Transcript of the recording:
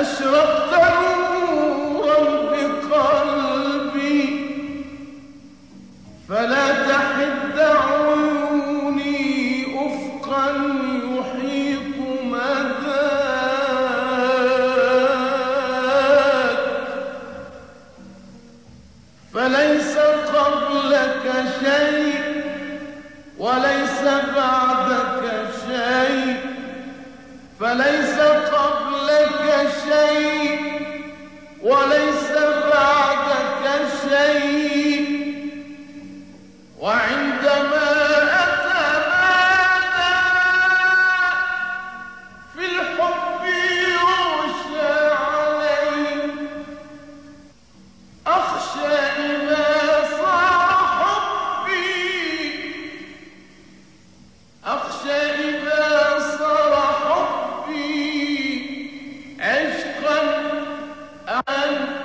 أشرقت نورا بقلبي فلا تحد دعوة وليس قبلك شيء وليس بعد and